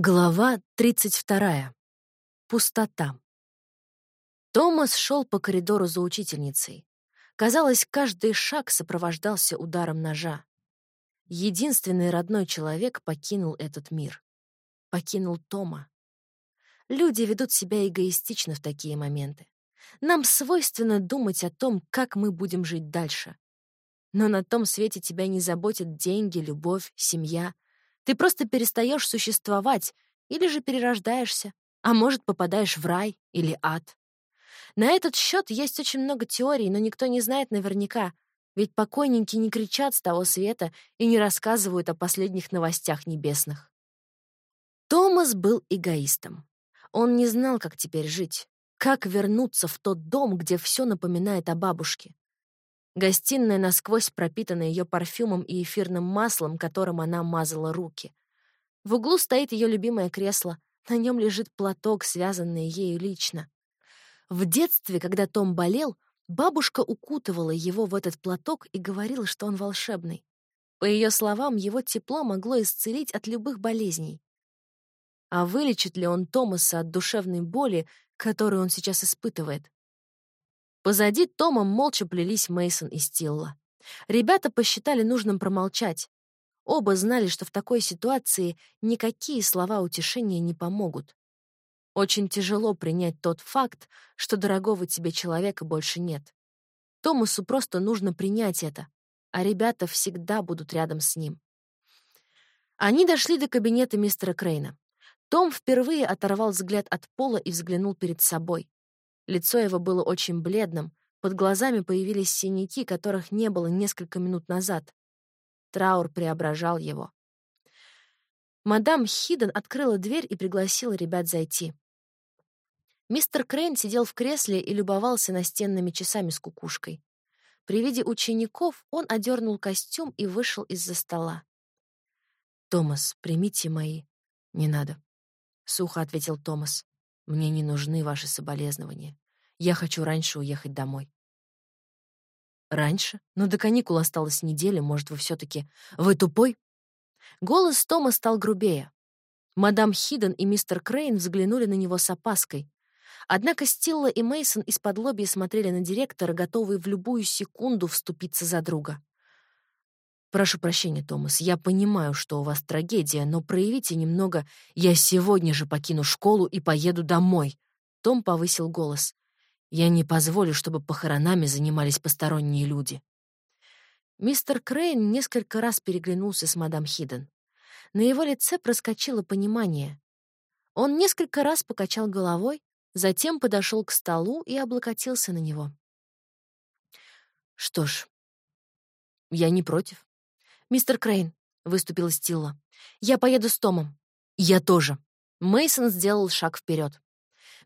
Глава 32. Пустота. Томас шел по коридору за учительницей. Казалось, каждый шаг сопровождался ударом ножа. Единственный родной человек покинул этот мир. Покинул Тома. Люди ведут себя эгоистично в такие моменты. Нам свойственно думать о том, как мы будем жить дальше. Но на том свете тебя не заботят деньги, любовь, семья — ты просто перестаешь существовать или же перерождаешься, а может, попадаешь в рай или ад. На этот счет есть очень много теорий, но никто не знает наверняка, ведь покойники не кричат с того света и не рассказывают о последних новостях небесных. Томас был эгоистом. Он не знал, как теперь жить, как вернуться в тот дом, где все напоминает о бабушке. Гостиная насквозь пропитана ее парфюмом и эфирным маслом, которым она мазала руки. В углу стоит ее любимое кресло, на нем лежит платок, связанный ею лично. В детстве, когда Том болел, бабушка укутывала его в этот платок и говорила, что он волшебный. По ее словам, его тепло могло исцелить от любых болезней. А вылечит ли он Томаса от душевной боли, которую он сейчас испытывает? Позади Тома молча плелись Мейсон и Стилла. Ребята посчитали нужным промолчать. Оба знали, что в такой ситуации никакие слова утешения не помогут. Очень тяжело принять тот факт, что дорогого тебе человека больше нет. Томасу просто нужно принять это, а ребята всегда будут рядом с ним. Они дошли до кабинета мистера Крейна. Том впервые оторвал взгляд от пола и взглянул перед собой. Лицо его было очень бледным, под глазами появились синяки, которых не было несколько минут назад. Траур преображал его. Мадам Хиден открыла дверь и пригласила ребят зайти. Мистер Крейн сидел в кресле и любовался настенными часами с кукушкой. При виде учеников он одернул костюм и вышел из-за стола. «Томас, примите мои». «Не надо», — сухо ответил Томас. Мне не нужны ваши соболезнования. Я хочу раньше уехать домой. Раньше? Но до каникул осталась неделя, может, вы все таки Вы тупой? Голос Тома стал грубее. Мадам Хиден и мистер Крейн взглянули на него с опаской. Однако Стилла и Мейсон из-под лобья смотрели на директора, готовые в любую секунду вступиться за друга. «Прошу прощения, Томас, я понимаю, что у вас трагедия, но проявите немного «я сегодня же покину школу и поеду домой». Том повысил голос. «Я не позволю, чтобы похоронами занимались посторонние люди». Мистер Крейн несколько раз переглянулся с мадам Хиден. На его лице проскочило понимание. Он несколько раз покачал головой, затем подошел к столу и облокотился на него. «Что ж, я не против. «Мистер Крейн», — выступила Стилла, — «я поеду с Томом». «Я тоже». Мейсон сделал шаг вперед.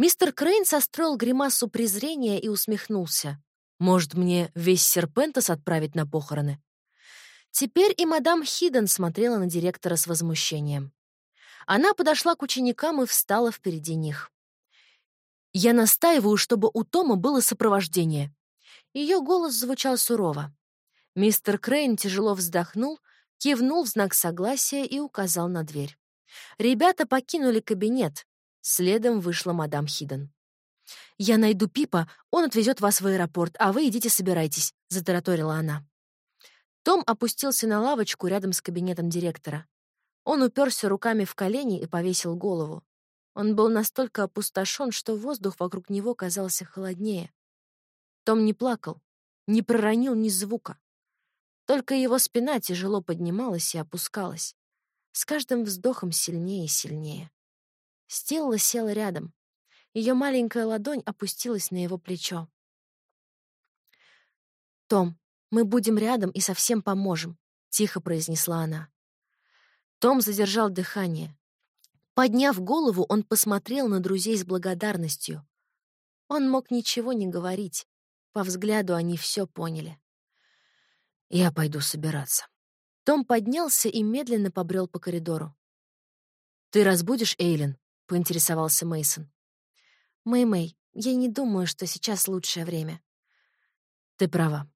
Мистер Крейн состроил гримасу презрения и усмехнулся. «Может, мне весь Серпентас отправить на похороны?» Теперь и мадам Хиден смотрела на директора с возмущением. Она подошла к ученикам и встала впереди них. «Я настаиваю, чтобы у Тома было сопровождение». Ее голос звучал сурово. Мистер Крейн тяжело вздохнул, кивнул в знак согласия и указал на дверь. Ребята покинули кабинет. Следом вышла мадам Хиден. «Я найду Пипа, он отвезет вас в аэропорт, а вы идите собирайтесь», — затараторила она. Том опустился на лавочку рядом с кабинетом директора. Он уперся руками в колени и повесил голову. Он был настолько опустошен, что воздух вокруг него казался холоднее. Том не плакал, не проронил ни звука. Только его спина тяжело поднималась и опускалась. С каждым вздохом сильнее и сильнее. Стелла села рядом. Ее маленькая ладонь опустилась на его плечо. «Том, мы будем рядом и совсем поможем», — тихо произнесла она. Том задержал дыхание. Подняв голову, он посмотрел на друзей с благодарностью. Он мог ничего не говорить. По взгляду они все поняли. Я пойду собираться. Том поднялся и медленно побрел по коридору. Ты разбудишь Эйлин? Поинтересовался Мейсон. Мэй-Мэй, я не думаю, что сейчас лучшее время. Ты права.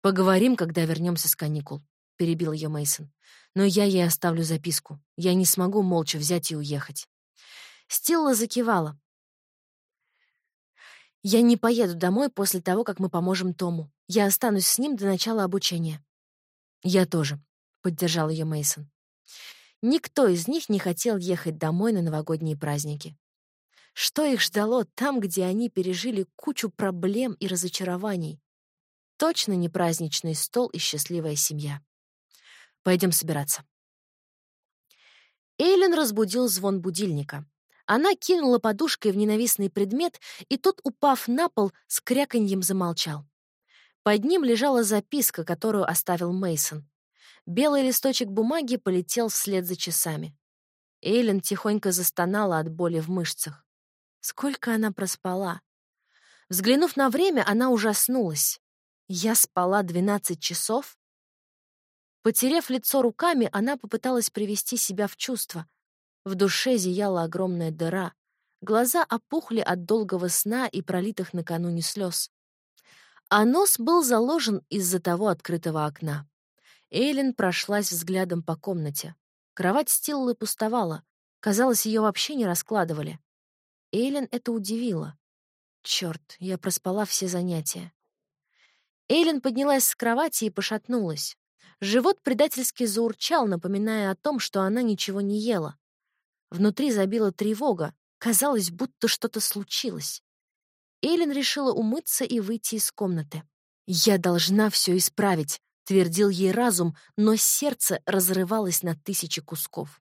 Поговорим, когда вернемся с каникул. перебил ее Мейсон. «Но я ей оставлю записку. Я не смогу молча взять и уехать». Стилла закивала. «Я не поеду домой после того, как мы поможем Тому. Я останусь с ним до начала обучения». «Я тоже», — поддержал ее Мейсон. Никто из них не хотел ехать домой на новогодние праздники. Что их ждало там, где они пережили кучу проблем и разочарований? Точно не праздничный стол и счастливая семья. Пойдем собираться. Эйлин разбудил звон будильника. Она кинула подушкой в ненавистный предмет, и тот, упав на пол, с кряканьем замолчал. Под ним лежала записка, которую оставил Мейсон. Белый листочек бумаги полетел вслед за часами. Эйлин тихонько застонала от боли в мышцах. Сколько она проспала? Взглянув на время, она ужаснулась. Я спала 12 часов? Потерев лицо руками, она попыталась привести себя в чувство. В душе зияла огромная дыра. Глаза опухли от долгого сна и пролитых накануне слез. А нос был заложен из-за того открытого окна. Эйлин прошлась взглядом по комнате. Кровать Стиллы пустовала. Казалось, ее вообще не раскладывали. Эйлин это удивило. Черт, я проспала все занятия. Эйлин поднялась с кровати и пошатнулась. Живот предательски заурчал, напоминая о том, что она ничего не ела. Внутри забила тревога. Казалось, будто что-то случилось. Эйлин решила умыться и выйти из комнаты. «Я должна все исправить», — твердил ей разум, но сердце разрывалось на тысячи кусков.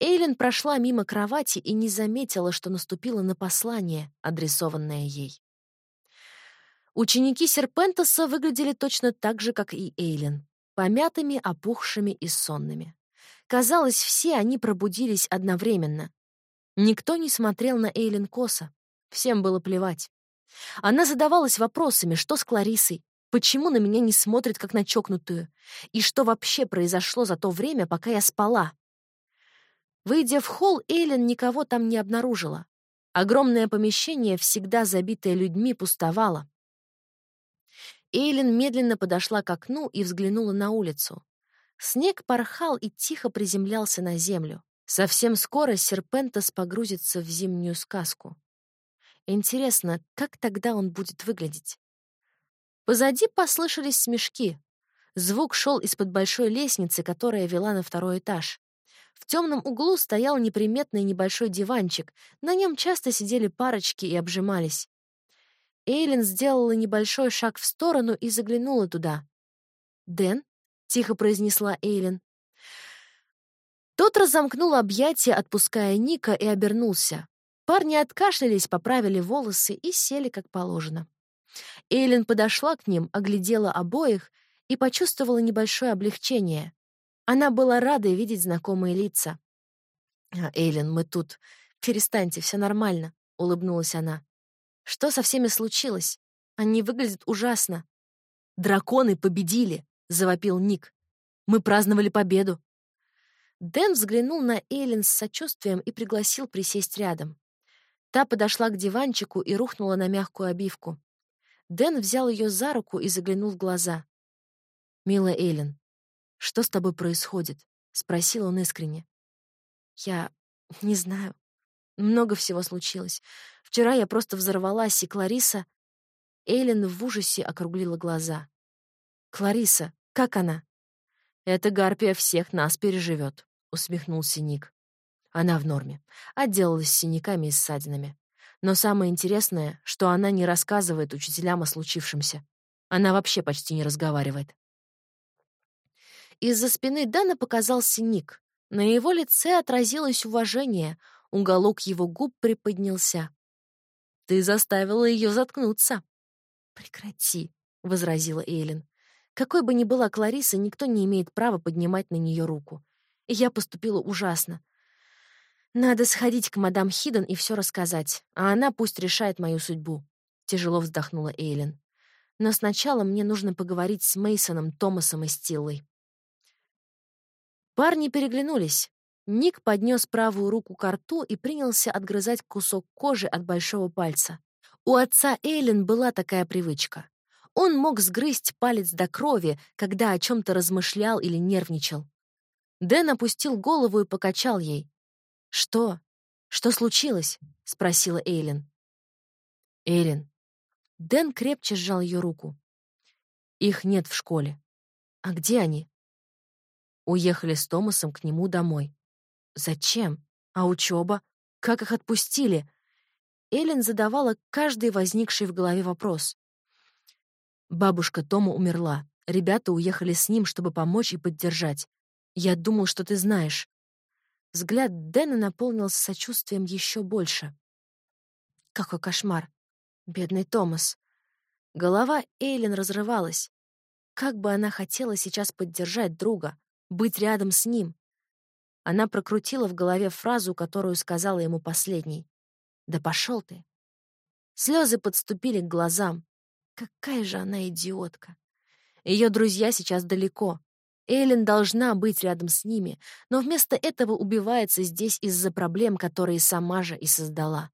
Эйлин прошла мимо кровати и не заметила, что наступила на послание, адресованное ей. Ученики Серпентоса выглядели точно так же, как и Эйлин, помятыми, опухшими и сонными. Казалось, все они пробудились одновременно. Никто не смотрел на Эйлин косо. Всем было плевать. Она задавалась вопросами, что с Кларисой, почему на меня не смотрит, как на чокнутую, и что вообще произошло за то время, пока я спала. Выйдя в холл, Эйлин никого там не обнаружила. Огромное помещение, всегда забитое людьми, пустовало. Эйлин медленно подошла к окну и взглянула на улицу. Снег порхал и тихо приземлялся на землю. Совсем скоро Серпентас погрузится в зимнюю сказку. Интересно, как тогда он будет выглядеть? Позади послышались смешки. Звук шел из-под большой лестницы, которая вела на второй этаж. В темном углу стоял неприметный небольшой диванчик. На нем часто сидели парочки и обжимались. Эйлин сделала небольшой шаг в сторону и заглянула туда. «Дэн?» тихо произнесла Эйлин. Тот разомкнул объятия, отпуская Ника, и обернулся. Парни откашлялись, поправили волосы и сели как положено. Эйлин подошла к ним, оглядела обоих и почувствовала небольшое облегчение. Она была рада видеть знакомые лица. «А, «Эйлин, мы тут. Перестаньте, все нормально», — улыбнулась она. «Что со всеми случилось? Они выглядят ужасно. Драконы победили завопил Ник. «Мы праздновали победу!» Дэн взглянул на Эйлин с сочувствием и пригласил присесть рядом. Та подошла к диванчику и рухнула на мягкую обивку. Дэн взял ее за руку и заглянул в глаза. «Милая Эйлин, что с тобой происходит?» — спросил он искренне. «Я не знаю. Много всего случилось. Вчера я просто взорвалась, и Клариса...» Эйлин в ужасе округлила глаза. «Клариса, как она?» «Эта гарпия всех нас переживет», — усмехнулся Ник. Она в норме. Отделалась синяками и ссадинами. Но самое интересное, что она не рассказывает учителям о случившемся. Она вообще почти не разговаривает. Из-за спины Дэна показался Ник. На его лице отразилось уважение, уголок его губ приподнялся. «Ты заставила ее заткнуться». «Прекрати», — возразила Эйлин. Какой бы ни была Клариса, никто не имеет права поднимать на нее руку. Я поступила ужасно. Надо сходить к мадам Хиден и все рассказать, а она пусть решает мою судьбу. Тяжело вздохнула Эйлин. Но сначала мне нужно поговорить с Мейсоном, Томасом и Стиллой. Парни переглянулись. Ник поднес правую руку к рту и принялся отгрызать кусок кожи от большого пальца. У отца Эйлин была такая привычка. Он мог сгрызть палец до крови, когда о чем-то размышлял или нервничал. Дэн опустил голову и покачал ей. «Что? Что случилось?» — спросила Эйлин. «Эйлин». Дэн крепче сжал ее руку. «Их нет в школе. А где они?» Уехали с Томасом к нему домой. «Зачем? А учеба? Как их отпустили?» Эллен задавала каждый возникший в голове вопрос. Бабушка Тома умерла. Ребята уехали с ним, чтобы помочь и поддержать. Я думал, что ты знаешь. Взгляд Дэна наполнился сочувствием еще больше. Какой кошмар. Бедный Томас. Голова Эйлин разрывалась. Как бы она хотела сейчас поддержать друга, быть рядом с ним. Она прокрутила в голове фразу, которую сказала ему последней. «Да пошел ты!» Слезы подступили к глазам. Какая же она идиотка. Ее друзья сейчас далеко. Эйлин должна быть рядом с ними, но вместо этого убивается здесь из-за проблем, которые сама же и создала.